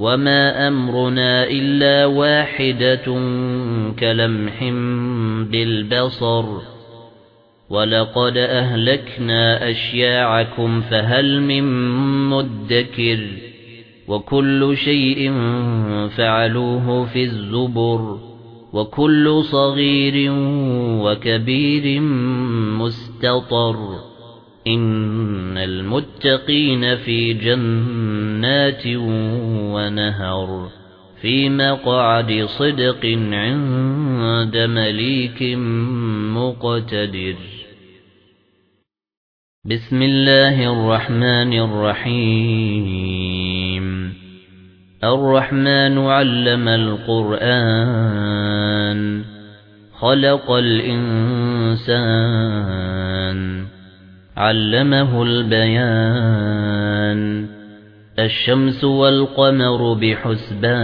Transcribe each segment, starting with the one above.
وَمَا أَمْرُنَا إِلَّا وَاحِدَةٌ كَلَمْحٍ بِالْبَصَرِ وَلَقَدْ أَهْلَكْنَا أَشْيَاعَكُمْ فَهَلْ مِن مُّدَّكِرٍ وَكُلُّ شَيْءٍ فَعَلُوهُ فِي الزُّبُرِ وَكُلُّ صَغِيرٍ وَكَبِيرٍ مُسْتَطَرٍ إِنَّ الْمُتَّقِينَ فِي جَنَّاتٍ وَنَهَرٍ فِي مَقْعَدِ صِدْقٍ عِندَ مَلِيكٍ مُقْتَدِرٍ بِسْمِ اللَّهِ الرَّحْمَنِ الرَّحِيمِ الرَّحْمَنُ عَلَّمَ الْقُرْآنَ خَلَقَ الْإِنسَانَ عَلَّمَهُ الْبَيَانَ. الشَّمْسُ وَالْقَمَرُ بِحُسْبَانٍ.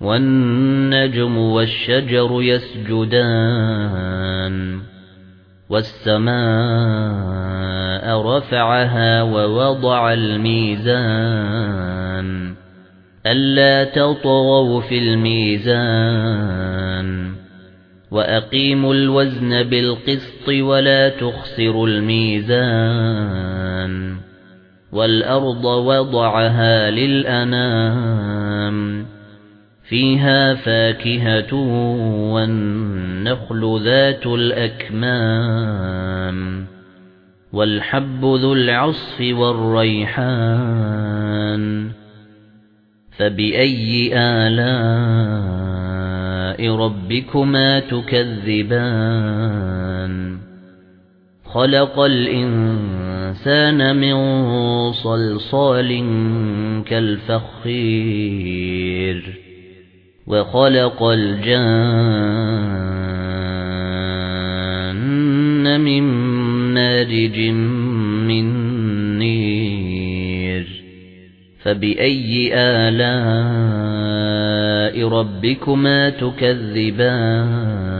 وَالنَّجْمُ وَالشَّجَرُ يَسْجُدَانِ. وَالسَّمَاءَ رَفَعَهَا وَوَضَعَ الْمِيزَانَ. أَلَّا تَطْغَوْا فِي الْمِيزَانِ. وَأَقِيمُوا الْوَزْنَ بِالْقِسْطِ وَلَا تُخْسِرُوا الْمِيزَانَ وَالْأَرْضَ وَضَعَهَا لِلْأَنَامِ فِيهَا فَاكِهَةٌ وَالنَّخْلُ ذَاتُ الْأَكْمَامِ وَالْحَبُّ ذُو الْعَصْفِ وَالرَّيْحَانُ فَبِأَيِّ آلَاءِ رَبِّكُمَا تُكَذِّبَانِ. خَلَقَ الْإِنسَانَ مِنْ صَلْصَالٍ كَالْفَخَّارِ وَخَلَقَ الْجَانَّ مِنْ مَارِجٍ مِنْ نِيرٍ. فَبِأَيِّ آلَاءِ رَبِّكُمَا تُكَذِّبَانِ.